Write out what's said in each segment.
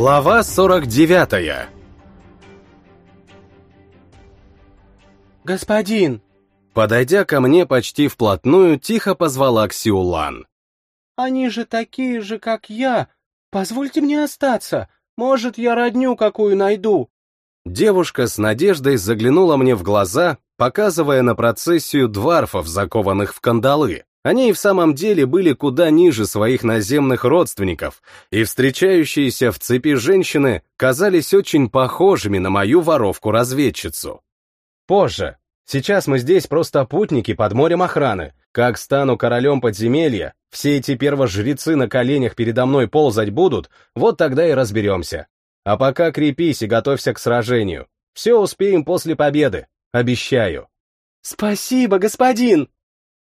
Глава 49 «Господин!» Подойдя ко мне почти вплотную, тихо позвала Ксиулан. «Они же такие же, как я! Позвольте мне остаться! Может, я родню какую найду!» Девушка с надеждой заглянула мне в глаза, показывая на процессию дварфов, закованных в кандалы. Они и в самом деле были куда ниже своих наземных родственников, и встречающиеся в цепи женщины казались очень похожими на мою воровку-разведчицу. Позже. Сейчас мы здесь просто путники под морем охраны. Как стану королем подземелья, все эти первожрецы на коленях передо мной ползать будут, вот тогда и разберемся. А пока крепись и готовься к сражению. Все успеем после победы, обещаю. «Спасибо, господин!»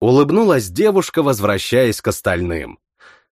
Улыбнулась девушка, возвращаясь к остальным.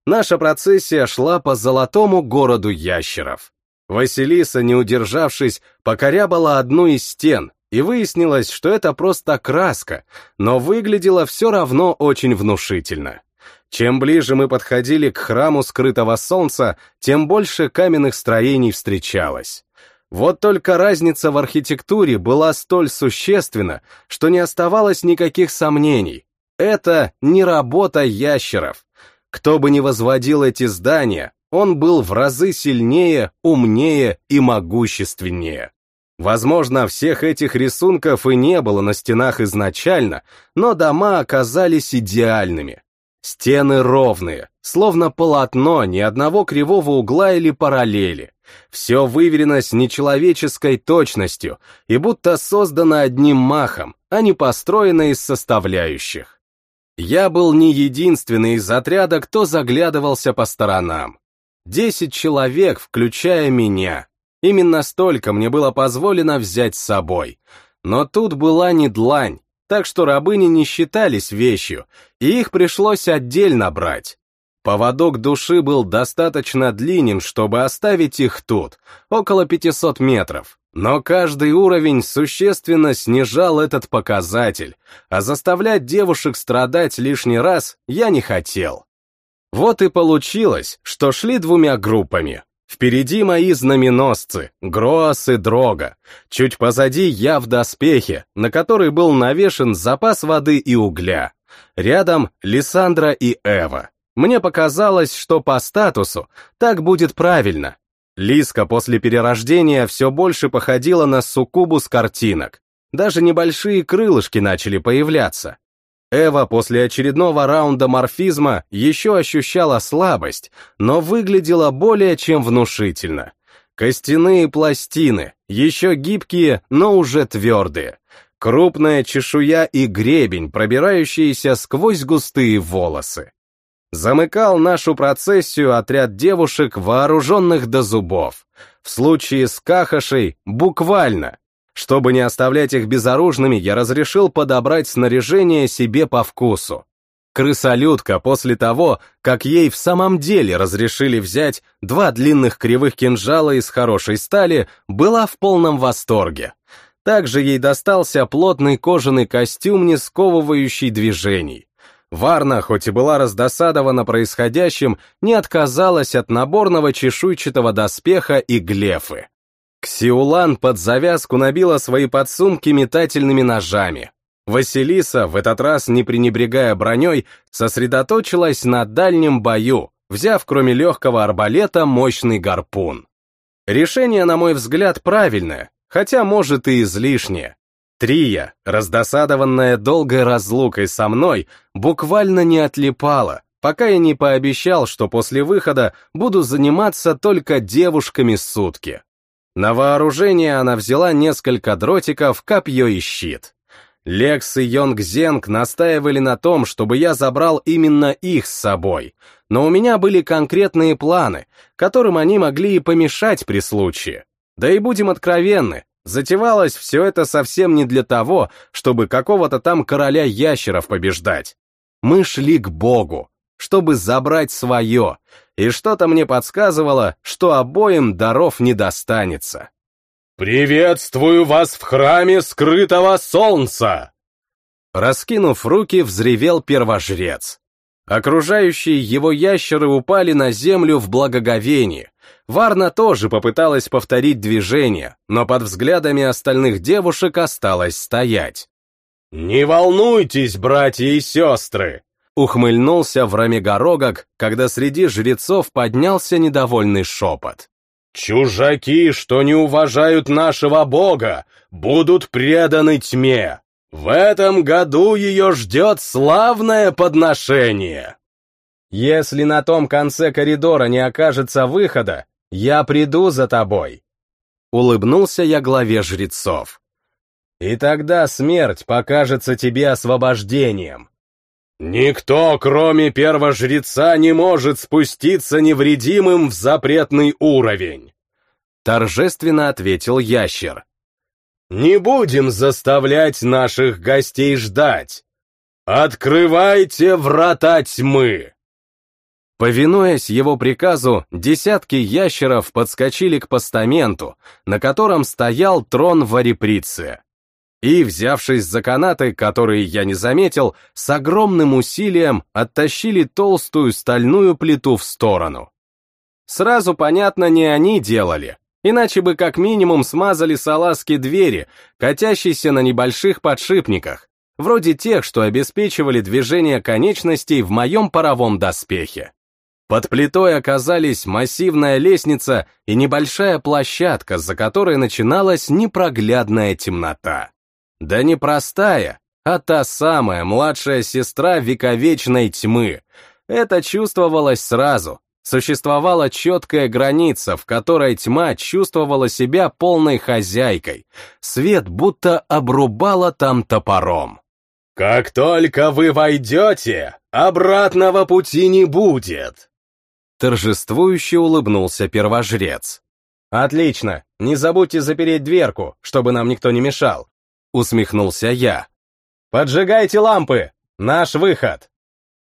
Наша процессия шла по золотому городу ящеров. Василиса, не удержавшись, покорябала одну из стен, и выяснилось, что это просто краска, но выглядело все равно очень внушительно. Чем ближе мы подходили к храму скрытого солнца, тем больше каменных строений встречалось. Вот только разница в архитектуре была столь существенна, что не оставалось никаких сомнений. Это не работа ящеров. Кто бы ни возводил эти здания, он был в разы сильнее, умнее и могущественнее. Возможно, всех этих рисунков и не было на стенах изначально, но дома оказались идеальными. Стены ровные, словно полотно, ни одного кривого угла или параллели. Все выверено с нечеловеческой точностью и будто создано одним махом, а не построено из составляющих. Я был не единственный из отряда, кто заглядывался по сторонам. Десять человек, включая меня, Именно столько мне было позволено взять с собой. Но тут была не длань, так что рабыни не считались вещью, и их пришлось отдельно брать. Поводок души был достаточно длинен, чтобы оставить их тут, около 500 метров. Но каждый уровень существенно снижал этот показатель, а заставлять девушек страдать лишний раз я не хотел. Вот и получилось, что шли двумя группами, Впереди мои знаменосцы, Гроас и Дрога. Чуть позади я в доспехе, на который был навешен запас воды и угля. Рядом Лиссандра и Эва. Мне показалось, что по статусу так будет правильно. Лиска после перерождения все больше походила на суккубу с картинок. Даже небольшие крылышки начали появляться. Эва после очередного раунда морфизма еще ощущала слабость, но выглядела более чем внушительно. Костяные пластины, еще гибкие, но уже твердые. Крупная чешуя и гребень, пробирающиеся сквозь густые волосы. Замыкал нашу процессию отряд девушек, вооруженных до зубов. В случае с Кахашей буквально чтобы не оставлять их безоружными, я разрешил подобрать снаряжение себе по вкусу. Крысолютка после того, как ей в самом деле разрешили взять два длинных кривых кинжала из хорошей стали, была в полном восторге. Также ей достался плотный кожаный костюм, не сковывающий движений. Варна, хоть и была раздосадована происходящим, не отказалась от наборного чешуйчатого доспеха и глефы. Ксиулан под завязку набила свои подсумки метательными ножами. Василиса, в этот раз не пренебрегая броней, сосредоточилась на дальнем бою, взяв кроме легкого арбалета мощный гарпун. Решение, на мой взгляд, правильное, хотя, может, и излишнее. Трия, раздосадованная долгой разлукой со мной, буквально не отлипала, пока я не пообещал, что после выхода буду заниматься только девушками сутки. На вооружение она взяла несколько дротиков, копье и щит. Лекс и Йонг Зенг настаивали на том, чтобы я забрал именно их с собой, но у меня были конкретные планы, которым они могли и помешать при случае. Да и будем откровенны, затевалось все это совсем не для того, чтобы какого-то там короля ящеров побеждать. Мы шли к Богу, чтобы забрать свое, и что-то мне подсказывало, что обоим даров не достанется. «Приветствую вас в храме скрытого солнца!» Раскинув руки, взревел первожрец. Окружающие его ящеры упали на землю в благоговении. Варна тоже попыталась повторить движение, но под взглядами остальных девушек осталась стоять. «Не волнуйтесь, братья и сестры!» Ухмыльнулся в Рамегорогок, когда среди жрецов поднялся недовольный шепот. «Чужаки, что не уважают нашего бога, будут преданы тьме. В этом году ее ждет славное подношение!» «Если на том конце коридора не окажется выхода, я приду за тобой!» Улыбнулся я главе жрецов. «И тогда смерть покажется тебе освобождением!» «Никто, кроме первожреца, не может спуститься невредимым в запретный уровень!» Торжественно ответил ящер. Не будем заставлять наших гостей ждать. Открывайте врата тьмы!» Повинуясь его приказу, десятки ящеров подскочили к постаменту, на котором стоял трон Вариприция. И, взявшись за канаты, которые я не заметил, с огромным усилием оттащили толстую стальную плиту в сторону. Сразу понятно, не они делали, Иначе бы как минимум смазали салазки двери, катящиеся на небольших подшипниках, вроде тех, что обеспечивали движение конечностей в моем паровом доспехе. Под плитой оказались массивная лестница и небольшая площадка, за которой начиналась непроглядная темнота. Да не простая, а та самая младшая сестра вековечной тьмы. Это чувствовалось сразу, существовала четкая граница, в которой тьма чувствовала себя полной хозяйкой. Свет будто обрубала там топором. «Как только вы войдете, обратного пути не будет!» Торжествующе улыбнулся первожрец. «Отлично, не забудьте запереть дверку, чтобы нам никто не мешал», усмехнулся я. «Поджигайте лампы! Наш выход!»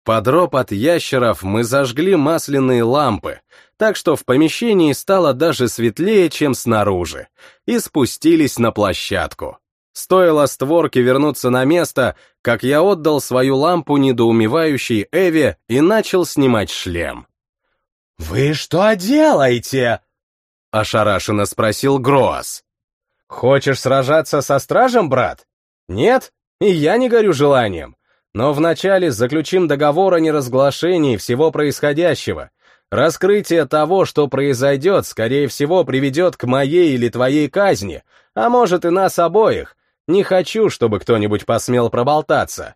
Под ропот ящеров мы зажгли масляные лампы, так что в помещении стало даже светлее, чем снаружи, и спустились на площадку. Стоило створке вернуться на место, как я отдал свою лампу недоумевающей Эве и начал снимать шлем. «Вы что делаете?» — ошарашенно спросил Гроас. «Хочешь сражаться со стражем, брат? Нет? И я не горю желанием. Но вначале заключим договор о неразглашении всего происходящего. Раскрытие того, что произойдет, скорее всего, приведет к моей или твоей казни, а может и нас обоих. Не хочу, чтобы кто-нибудь посмел проболтаться.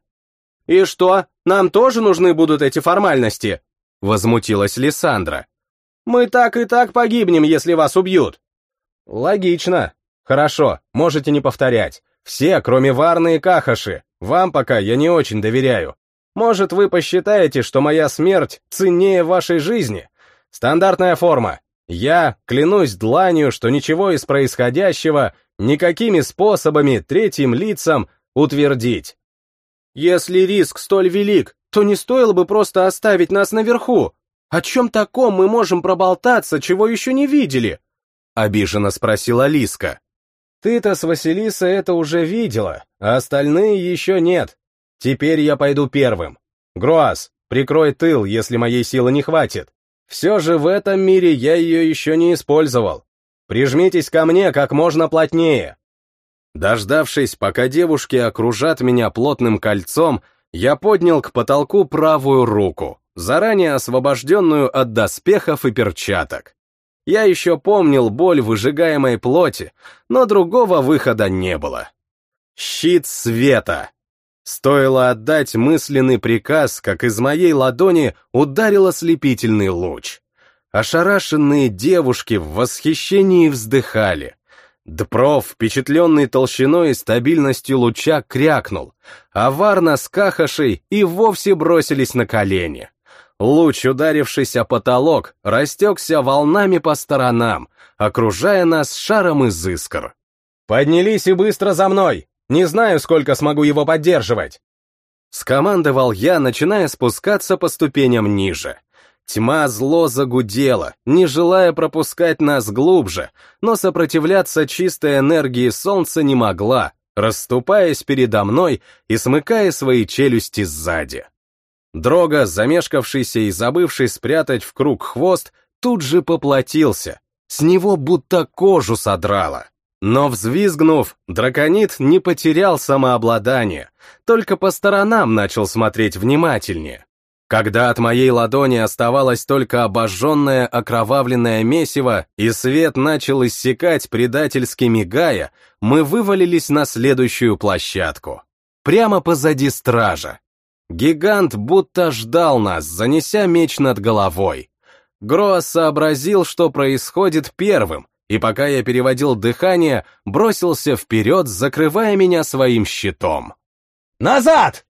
«И что, нам тоже нужны будут эти формальности?» — возмутилась Лиссандра. «Мы так и так погибнем, если вас убьют». «Логично. Хорошо, можете не повторять. Все, кроме Варны и Кахаши. Вам пока я не очень доверяю. Может, вы посчитаете, что моя смерть ценнее вашей жизни? Стандартная форма. Я клянусь дланью, что ничего из происходящего никакими способами третьим лицам утвердить. Если риск столь велик, то не стоило бы просто оставить нас наверху. О чем таком мы можем проболтаться, чего еще не видели? Обиженно спросила Лиска. Ты-то с Василисой это уже видела, а остальные еще нет. Теперь я пойду первым. Груас, прикрой тыл, если моей силы не хватит. Все же в этом мире я ее еще не использовал. Прижмитесь ко мне как можно плотнее. Дождавшись, пока девушки окружат меня плотным кольцом, я поднял к потолку правую руку, заранее освобожденную от доспехов и перчаток. Я еще помнил боль выжигаемой плоти, но другого выхода не было. Щит света. Стоило отдать мысленный приказ, как из моей ладони ударил ослепительный луч. Ошарашенные девушки в восхищении вздыхали. Дпров, впечатленный толщиной и стабильностью луча, крякнул, а Варна с Кахашей и вовсе бросились на колени. Луч, ударившись о потолок, растекся волнами по сторонам, окружая нас шаром из искр. «Поднялись и быстро за мной! Не знаю, сколько смогу его поддерживать!» Скомандовал я, начиная спускаться по ступеням ниже. Тьма зло загудела, не желая пропускать нас глубже, но сопротивляться чистой энергии солнца не могла, расступаясь передо мной и смыкая свои челюсти сзади. Дрога, замешкавшийся и забывший спрятать в круг хвост, тут же поплатился. С него будто кожу содрало. Но взвизгнув, драконит не потерял самообладание, только по сторонам начал смотреть внимательнее. Когда от моей ладони оставалось только обожженное окровавленное месиво и свет начал иссякать предательски мигая, мы вывалились на следующую площадку. Прямо позади стража. Гигант будто ждал нас, занеся меч над головой. Гроа сообразил, что происходит первым, и пока я переводил дыхание, бросился вперед, закрывая меня своим щитом. «Назад!»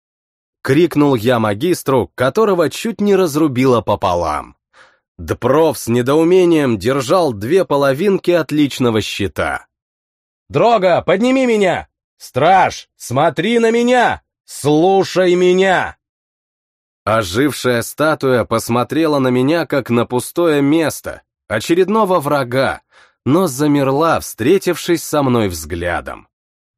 Крикнул я магистру, которого чуть не разрубило пополам. Дпров с недоумением держал две половинки отличного щита. «Дрога, подними меня! Страж, смотри на меня! Слушай меня!» Ожившая статуя посмотрела на меня, как на пустое место, очередного врага, но замерла, встретившись со мной взглядом.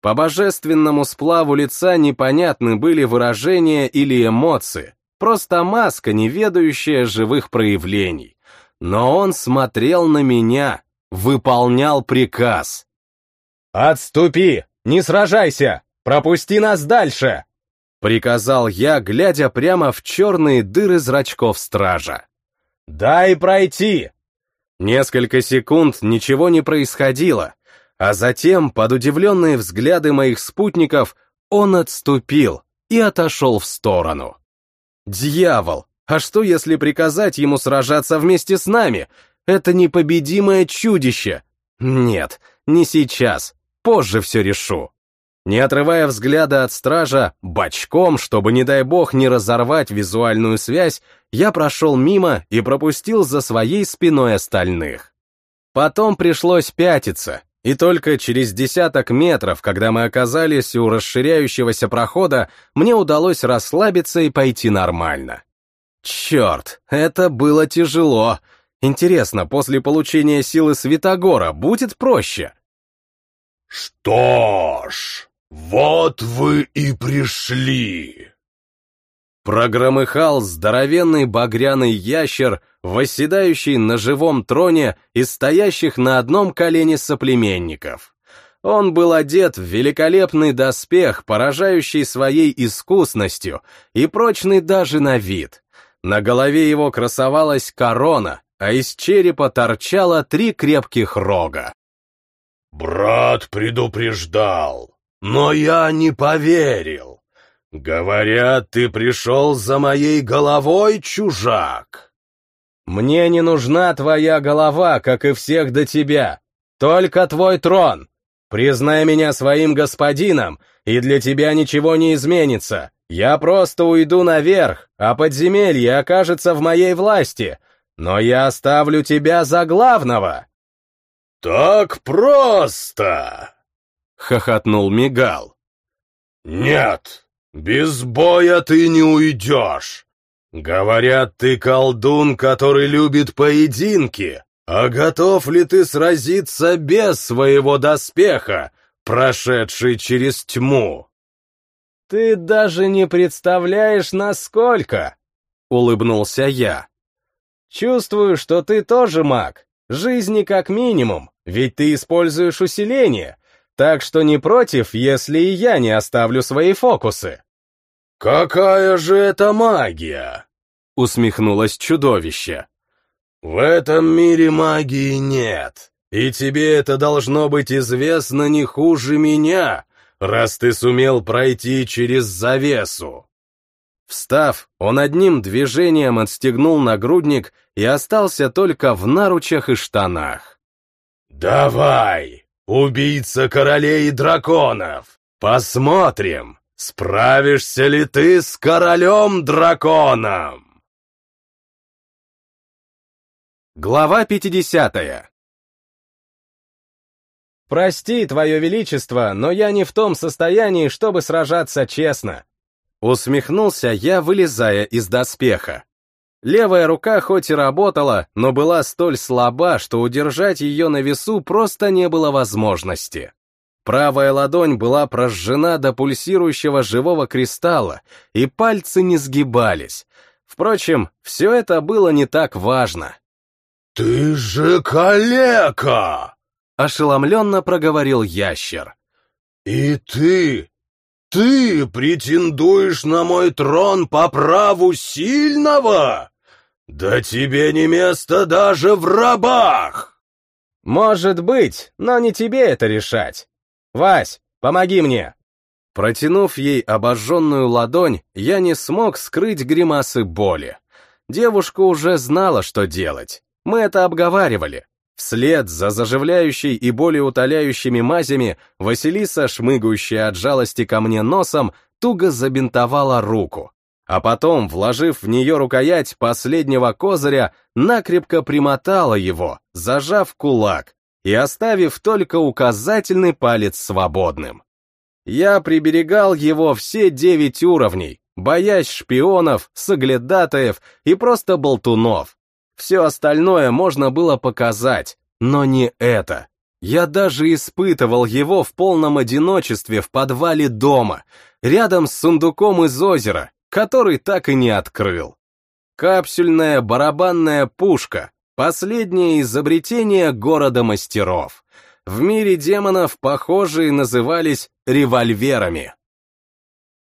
По божественному сплаву лица непонятны были выражения или эмоции, просто маска, не ведающая живых проявлений. Но он смотрел на меня, выполнял приказ. «Отступи! Не сражайся! Пропусти нас дальше!» Приказал я, глядя прямо в черные дыры зрачков стража. «Дай пройти!» Несколько секунд ничего не происходило, а затем, под удивленные взгляды моих спутников, он отступил и отошел в сторону. Дьявол! А что, если приказать ему сражаться вместе с нами? Это непобедимое чудище! Нет, не сейчас, позже все решу. Не отрывая взгляда от стража, бочком, чтобы, не дай бог, не разорвать визуальную связь, я прошел мимо и пропустил за своей спиной остальных. Потом пришлось пятиться, и только через десяток метров, когда мы оказались у расширяющегося прохода, мне удалось расслабиться и пойти нормально. Черт, это было тяжело. Интересно, после получения силы Святогора будет проще? «Что ж, вот вы и пришли!» Прогромыхал здоровенный багряный ящер, восседающий на живом троне из стоящих на одном колене соплеменников. Он был одет в великолепный доспех, поражающий своей искусностью и прочный даже на вид. На голове его красовалась корона, а из черепа торчало три крепких рога. «Брат предупреждал, но я не поверил. «Говорят, ты пришел за моей головой, чужак!» «Мне не нужна твоя голова, как и всех до тебя, только твой трон. Признай меня своим господином, и для тебя ничего не изменится. Я просто уйду наверх, а подземелье окажется в моей власти, но я оставлю тебя за главного!» «Так просто!» — хохотнул Мигал. «Нет, без боя ты не уйдешь. Говорят, ты колдун, который любит поединки. А готов ли ты сразиться без своего доспеха, прошедший через тьму? Ты даже не представляешь, насколько, улыбнулся я. Чувствую, что ты тоже маг. Жизни как минимум, ведь ты используешь усиление, так что не против, если и я не оставлю свои фокусы. «Какая же это магия?» — усмехнулось чудовище. «В этом мире магии нет, и тебе это должно быть известно не хуже меня, раз ты сумел пройти через завесу». Встав, он одним движением отстегнул нагрудник и остался только в наручах и штанах. «Давай, убийца королей и драконов, посмотрим, Справишься ли ты с королем-драконом? Глава 50 «Прости, Твое Величество, но я не в том состоянии, чтобы сражаться честно», Усмехнулся я, вылезая из доспеха. Левая рука хоть и работала, но была столь слаба, что удержать ее на весу просто не было возможности. Правая ладонь была прожжена до пульсирующего живого кристалла, и пальцы не сгибались. Впрочем, все это было не так важно. «Ты же калека!» — ошеломленно проговорил ящер. «И ты, ты претендуешь на мой трон по праву сильного? Да тебе не место даже в рабах!» «Может быть, но не тебе это решать. «Вась, помоги мне!» Протянув ей обожженную ладонь, я не смог скрыть гримасы боли. Девушка уже знала, что делать. Мы это обговаривали. Вслед за заживляющей и болеутоляющими мазями Василиса, шмыгающая от жалости ко мне носом, туго забинтовала руку. А потом, вложив в нее рукоять последнего козыря, накрепко примотала его, зажав кулак, и оставив только указательный палец свободным. Я приберегал его все девять уровней, боясь шпионов, соглядатаев и просто болтунов. Все остальное можно было показать, но не это. Я даже испытывал его в полном одиночестве в подвале дома, рядом с сундуком из озера, который так и не открыл. Капсюльная барабанная пушка, Последнее изобретение города мастеров. В мире демонов похожие назывались револьверами.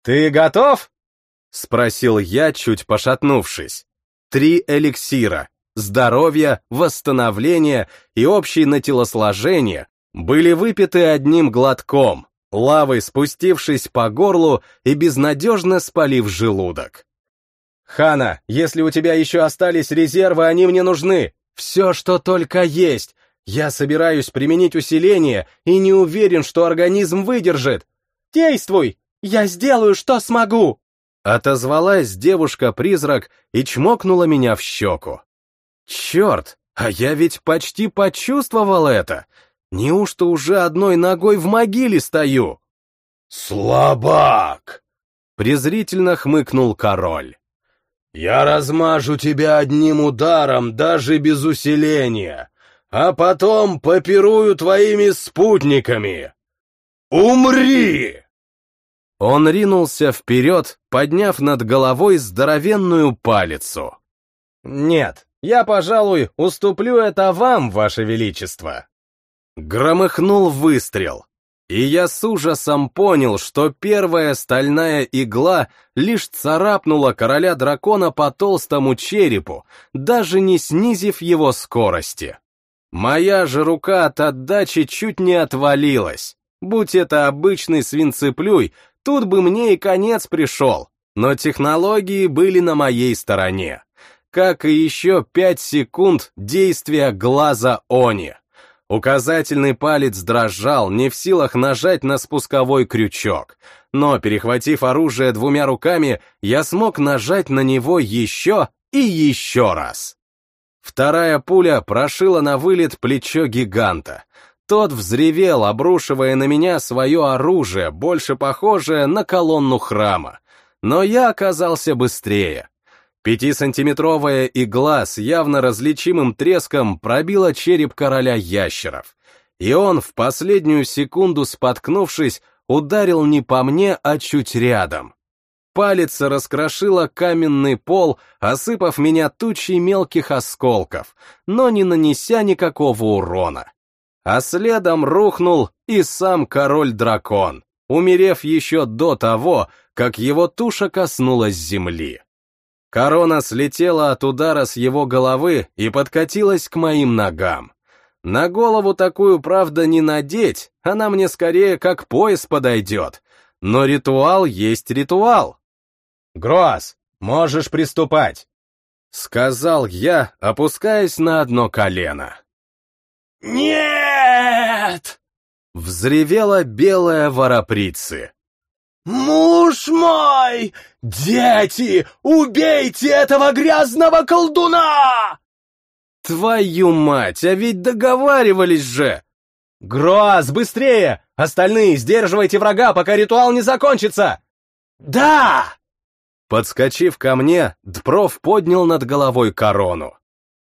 «Ты готов?» — спросил я, чуть пошатнувшись. Три эликсира — здоровье, восстановление и общее на телосложение — были выпиты одним глотком, лавой спустившись по горлу и безнадежно спалив желудок. «Хана, если у тебя еще остались резервы, они мне нужны. Все, что только есть. Я собираюсь применить усиление и не уверен, что организм выдержит. Действуй! Я сделаю, что смогу!» Отозвалась девушка-призрак и чмокнула меня в щеку. «Черт, а я ведь почти почувствовал это! Неужто уже одной ногой в могиле стою?» «Слабак!» — презрительно хмыкнул король. Я размажу тебя одним ударом, даже без усиления, а потом попирую твоими спутниками. Умри!» Он ринулся вперед, подняв над головой здоровенную палицу. «Нет, я, пожалуй, уступлю это вам, ваше величество». Громыхнул выстрел. И я с ужасом понял, что первая стальная игла лишь царапнула короля дракона по толстому черепу, даже не снизив его скорости. Моя же рука от отдачи чуть не отвалилась. Будь это обычный свинцеплюй, тут бы мне и конец пришел, но технологии были на моей стороне. Как и еще пять секунд действия глаза Они. Указательный палец дрожал, не в силах нажать на спусковой крючок, но, перехватив оружие двумя руками, я смог нажать на него еще и еще раз. Вторая пуля прошила на вылет плечо гиганта. Тот взревел, обрушивая на меня свое оружие, больше похожее на колонну храма. Но я оказался быстрее. Пятисантиметровая игла с явно различимым треском пробила череп короля ящеров, и он, в последнюю секунду споткнувшись, ударил не по мне, а чуть рядом. Палец раскрошила каменный пол, осыпав меня тучей мелких осколков, но не нанеся никакого урона. А следом рухнул и сам король-дракон, умерев еще до того, как его туша коснулась земли. Корона слетела от удара с его головы и подкатилась к моим ногам. На голову такую, правда, не надеть, она мне скорее как пояс подойдет. Но ритуал есть ритуал. «Гроз, можешь приступать», — сказал я, опускаясь на одно колено. «Нет!» — взревела белая вороприцы. «Муж мой! Дети, убейте этого грязного колдуна!» «Твою мать, а ведь договаривались же!» «Гроз, быстрее! Остальные, сдерживайте врага, пока ритуал не закончится!» «Да!» Подскочив ко мне, Дпров поднял над головой корону.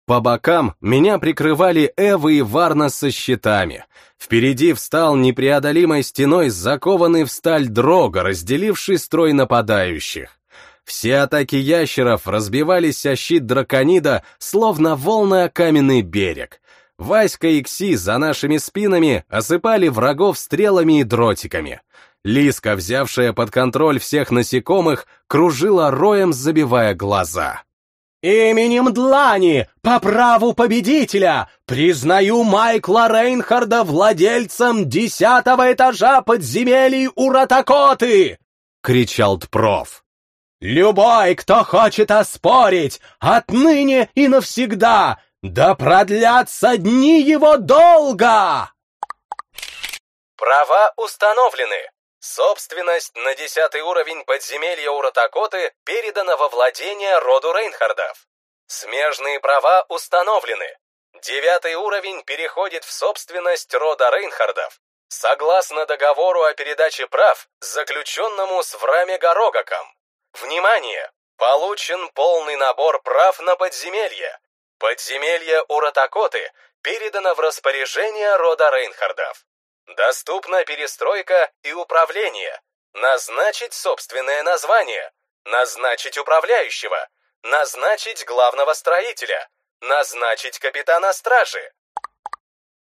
По бокам меня прикрывали Эва и Варна со щитами. Впереди встал непреодолимой стеной закованный в сталь дрога, разделивший строй нападающих. Все атаки ящеров разбивались о щит драконида, словно волны о каменный берег. Васька и Кси за нашими спинами осыпали врагов стрелами и дротиками. Лиска, взявшая под контроль всех насекомых, кружила роем, забивая глаза. «Именем Длани, по праву победителя, признаю Майкла Рейнхарда владельцем десятого этажа подземелий Уратакоты!» — кричал Тпров. «Любой, кто хочет оспорить, отныне и навсегда, да продлятся дни его долго!» Права установлены. Собственность на десятый уровень подземелья Уратакоты передана во владение роду Рейнхардов. Смежные права установлены. Девятый уровень переходит в собственность рода Рейнхардов, согласно договору о передаче прав, заключенному с Враме Горогаком. Внимание! Получен полный набор прав на подземелье. Подземелье Уратакоты передано в распоряжение рода Рейнхардов. Доступна перестройка и управление. Назначить собственное название. Назначить управляющего. Назначить главного строителя. Назначить капитана стражи.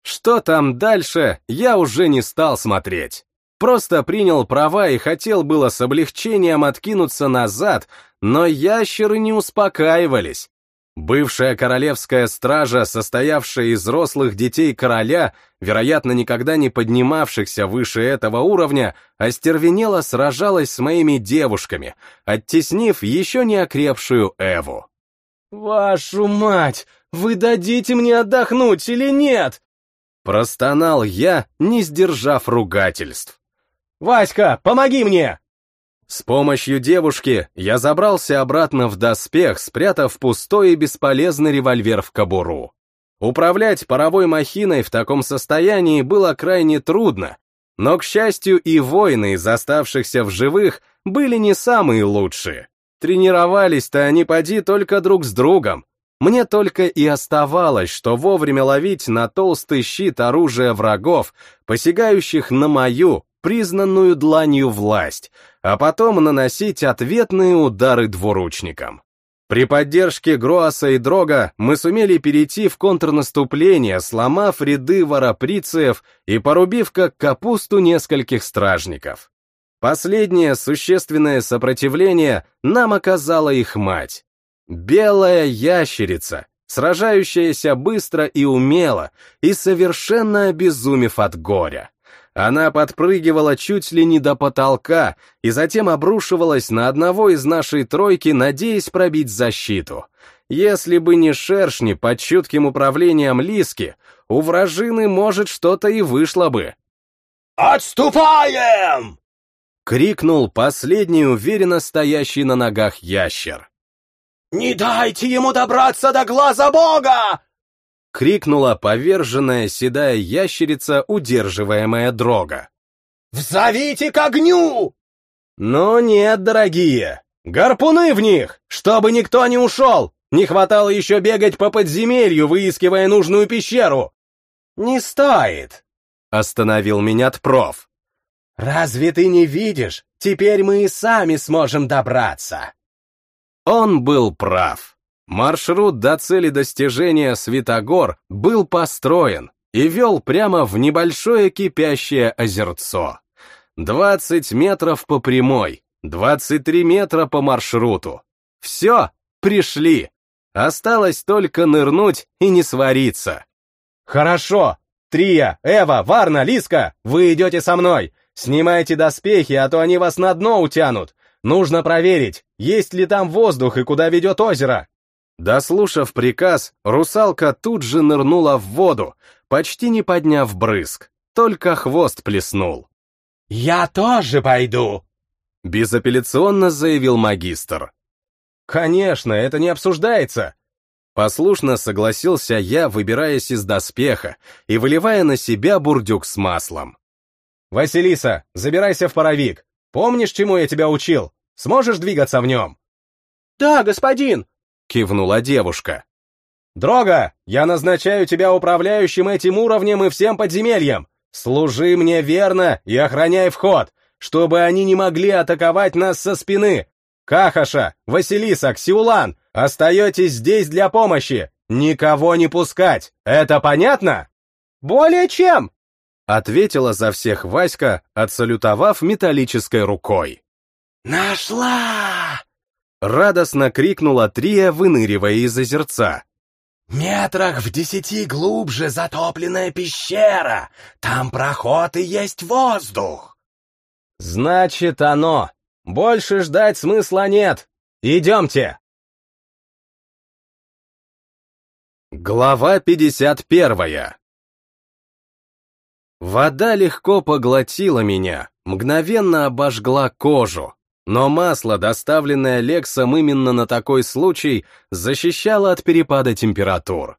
Что там дальше, я уже не стал смотреть. Просто принял права и хотел было с облегчением откинуться назад, но ящеры не успокаивались. Бывшая королевская стража, состоявшая из взрослых детей короля, вероятно, никогда не поднимавшихся выше этого уровня, остервенело сражалась с моими девушками, оттеснив еще не окрепшую Эву. «Вашу мать! Вы дадите мне отдохнуть или нет?» Простонал я, не сдержав ругательств. «Васька, помоги мне!» С помощью девушки я забрался обратно в доспех, спрятав пустой и бесполезный револьвер в кобуру. Управлять паровой махиной в таком состоянии было крайне трудно, но, к счастью, и воины из оставшихся в живых были не самые лучшие. Тренировались-то они поди только друг с другом. Мне только и оставалось, что вовремя ловить на толстый щит оружия врагов, посягающих на мою, признанную дланью власть, а потом наносить ответные удары двуручникам. При поддержке Гроаса и Дрога мы сумели перейти в контрнаступление, сломав ряды вороприциев и порубив как капусту нескольких стражников. Последнее существенное сопротивление нам оказала их мать. Белая ящерица, сражающаяся быстро и умело и совершенно обезумев от горя. Она подпрыгивала чуть ли не до потолка и затем обрушивалась на одного из нашей тройки, надеясь пробить защиту. Если бы не шершни под чутким управлением Лиски, у вражины, может, что-то и вышло бы. «Отступаем!» — крикнул последний уверенно стоящий на ногах ящер. «Не дайте ему добраться до глаза бога!» — крикнула поверженная седая ящерица, удерживаемая дрога. «Взовите к огню!» «Ну нет, дорогие! Гарпуны в них, чтобы никто не ушел! Не хватало еще бегать по подземелью, выискивая нужную пещеру!» «Не стоит!» — остановил меня Тпров. «Разве ты не видишь? Теперь мы и сами сможем добраться!» Он был прав. Маршрут до цели достижения Святогор был построен и вел прямо в небольшое кипящее озерцо. 20 метров по прямой, 23 метра по маршруту. Все, пришли. Осталось только нырнуть и не свариться. «Хорошо! Трия, Эва, Варна, Лиска, вы идете со мной! Снимайте доспехи, а то они вас на дно утянут! Нужно проверить, есть ли там воздух и куда ведет озеро!» Дослушав приказ, русалка тут же нырнула в воду, почти не подняв брызг, только хвост плеснул. «Я тоже пойду!» — безапелляционно заявил магистр. «Конечно, это не обсуждается!» Послушно согласился я, выбираясь из доспеха и выливая на себя бурдюк с маслом. «Василиса, забирайся в паровик. Помнишь, чему я тебя учил? Сможешь двигаться в нем?» «Да, господин!» — кивнула девушка. Дрога, я назначаю тебя управляющим этим уровнем и всем подземельем. Служи мне верно и охраняй вход, чтобы они не могли атаковать нас со спины. Кахаша, Василиса, Ксиулан, остаетесь здесь для помощи. Никого не пускать. Это понятно? Более чем, ответила за всех Васька, отсалютовав металлической рукой. «Нашла!» — радостно крикнула Трия, выныривая из озерца. «Метрах в десяти глубже затопленная пещера! Там проход и есть воздух!» «Значит, оно! Больше ждать смысла нет! Идемте!» Глава 51 Вода легко поглотила меня, мгновенно обожгла кожу, но масло, доставленное Лексом именно на такой случай, защищало от перепада температур.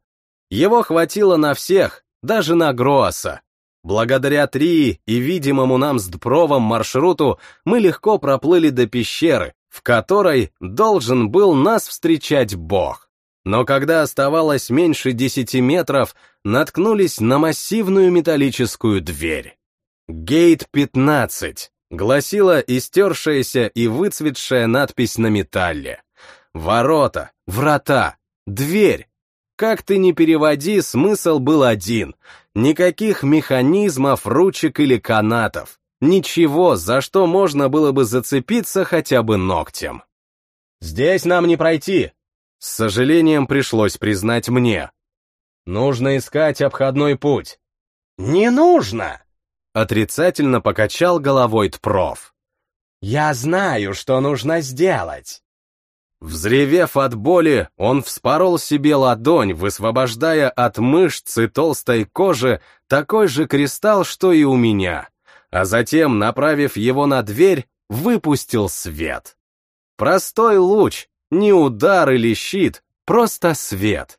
Его хватило на всех, даже на Гроаса. Благодаря Трии и видимому нам с Дпровом маршруту мы легко проплыли до пещеры, в которой должен был нас встречать Бог. Но когда оставалось меньше десяти метров, наткнулись на массивную металлическую дверь. Гейт 15 гласила истершаяся и выцветшая надпись на металле. Ворота, врата, дверь. Как ты ни переводи, смысл был один. Никаких механизмов, ручек или канатов. Ничего, за что можно было бы зацепиться хотя бы ногтем. «Здесь нам не пройти!» С сожалением пришлось признать мне. «Нужно искать обходной путь». «Не нужно!» Отрицательно покачал головой Тпров. «Я знаю, что нужно сделать!» Взревев от боли, он вспорол себе ладонь, высвобождая от мышц и толстой кожи такой же кристалл, что и у меня, а затем, направив его на дверь, выпустил свет. Простой луч, не удар или щит, просто свет.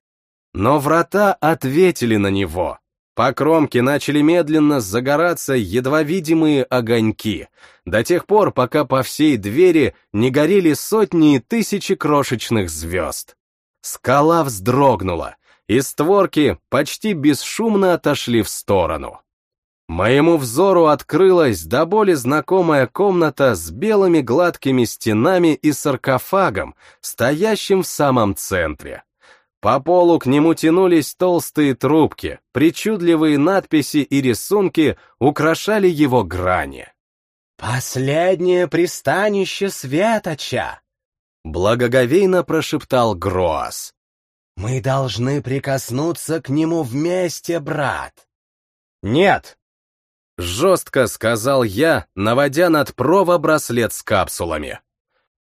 Но врата ответили на него. По кромке начали медленно загораться едва видимые огоньки, до тех пор, пока по всей двери не горели сотни и тысячи крошечных звезд. Скала вздрогнула, и створки почти бесшумно отошли в сторону. Моему взору открылась до боли знакомая комната с белыми гладкими стенами и саркофагом, стоящим в самом центре. По полу к нему тянулись толстые трубки, причудливые надписи и рисунки украшали его грани. «Последнее пристанище Светоча!» Благоговейно прошептал Гроас. «Мы должны прикоснуться к нему вместе, брат!» «Нет!» Жестко сказал я, наводя над прово браслет с капсулами.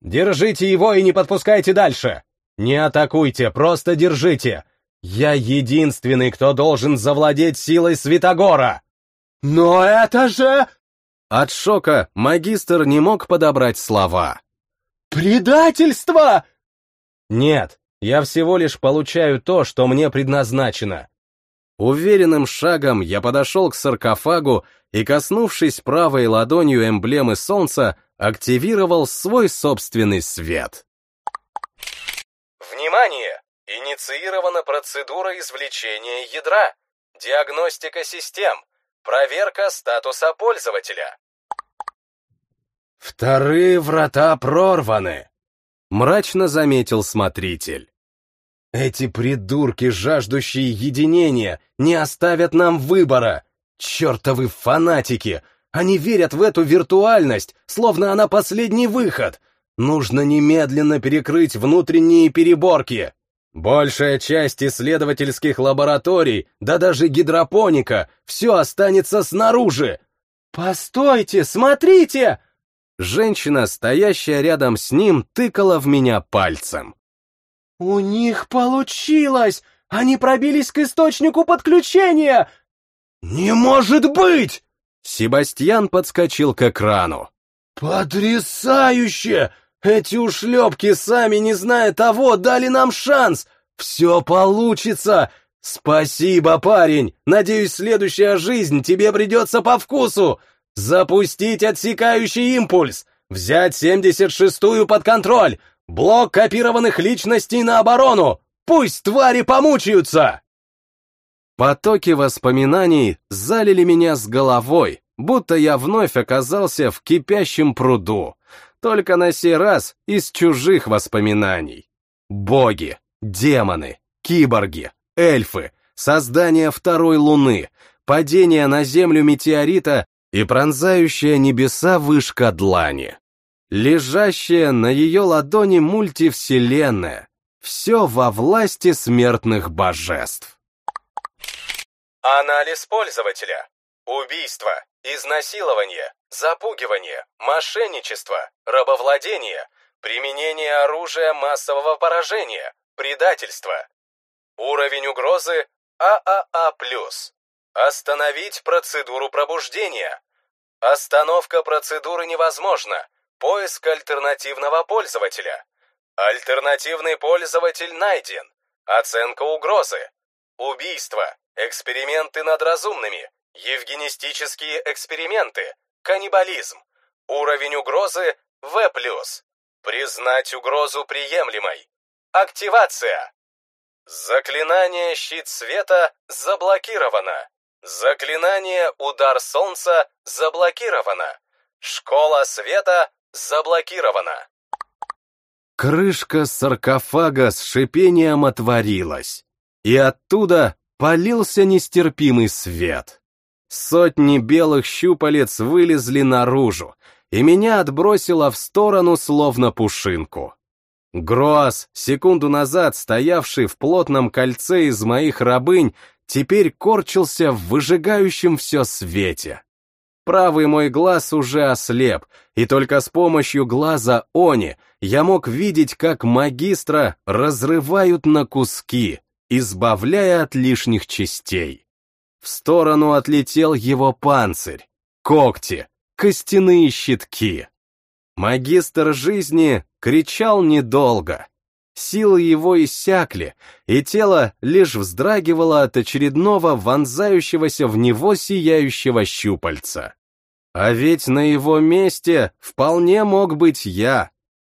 «Держите его и не подпускайте дальше!» «Не атакуйте, просто держите! Я единственный, кто должен завладеть силой Святогора!» «Но это же...» От шока магистр не мог подобрать слова. «Предательство!» «Нет, я всего лишь получаю то, что мне предназначено». Уверенным шагом я подошел к саркофагу и, коснувшись правой ладонью эмблемы солнца, активировал свой собственный свет. Внимание! Инициирована процедура извлечения ядра. Диагностика систем. Проверка статуса пользователя. «Вторые врата прорваны», — мрачно заметил смотритель. «Эти придурки, жаждущие единения, не оставят нам выбора. Чертовы фанатики! Они верят в эту виртуальность, словно она последний выход. Нужно немедленно перекрыть внутренние переборки. Большая часть исследовательских лабораторий, да даже гидропоника, все останется снаружи. «Постойте, смотрите!» Женщина, стоящая рядом с ним, тыкала в меня пальцем. «У них получилось! Они пробились к источнику подключения!» «Не может быть!» Себастьян подскочил к экрану. «Потрясающе! Эти ушлепки, сами не зная того, дали нам шанс! Все получится! Спасибо, парень! Надеюсь, следующая жизнь тебе придется по вкусу! Запустить отсекающий импульс! Взять 76-ю под контроль! Блок копированных личностей на оборону! Пусть твари помучаются!» Потоки воспоминаний залили меня с головой, будто я вновь оказался в кипящем пруду, только на сей раз из чужих воспоминаний. Боги, демоны, киборги, эльфы, создание второй луны, падение на землю метеорита и пронзающая небеса вышка длани. Лежащая на ее ладони мультивселенная, все во власти смертных божеств. Анализ пользователя. Убийство, изнасилование, запугивание, мошенничество, рабовладение, применение оружия массового поражения, предательство. Уровень угрозы ААА+. Остановить процедуру пробуждения. Остановка процедуры невозможна. Поиск альтернативного пользователя. Альтернативный пользователь найден. Оценка угрозы. Убийство. Эксперименты над разумными. Евгенистические эксперименты. Каннибализм. Уровень угрозы В+. Признать угрозу приемлемой. Активация. Заклинание «Щит света» заблокировано. Заклинание «Удар солнца» заблокировано. Школа света заблокирована. Крышка саркофага с шипением отворилась, и оттуда полился нестерпимый свет. Сотни белых щупалец вылезли наружу, и меня отбросило в сторону, словно пушинку. Гроас, секунду назад стоявший в плотном кольце из моих рабынь, теперь корчился в выжигающем все свете. Правый мой глаз уже ослеп, и только с помощью глаза Они я мог видеть, как магистра разрывают на куски, избавляя от лишних частей. В сторону отлетел его панцирь, когти, костяные щитки. Магистр жизни кричал недолго. Силы его иссякли, и тело лишь вздрагивало от очередного вонзающегося в него сияющего щупальца. А ведь на его месте вполне мог быть я.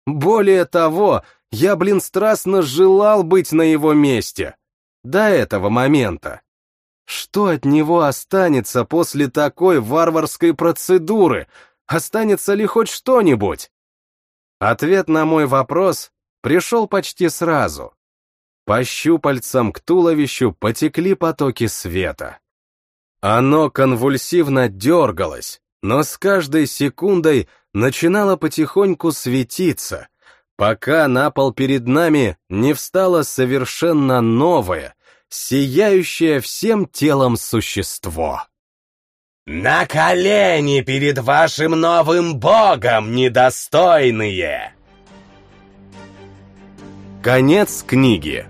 Более того, я, блин, страстно желал быть на его месте. До этого момента. Что от него останется после такой варварской процедуры? Останется ли хоть что-нибудь? Ответ на мой вопрос пришел почти сразу. По щупальцам к туловищу потекли потоки света. Оно конвульсивно дергалось, но с каждой секундой начинало потихоньку светиться, пока на пол перед нами не встало совершенно новое, сияющее всем телом существо. «На колени перед вашим новым богом, недостойные!» Конец книги.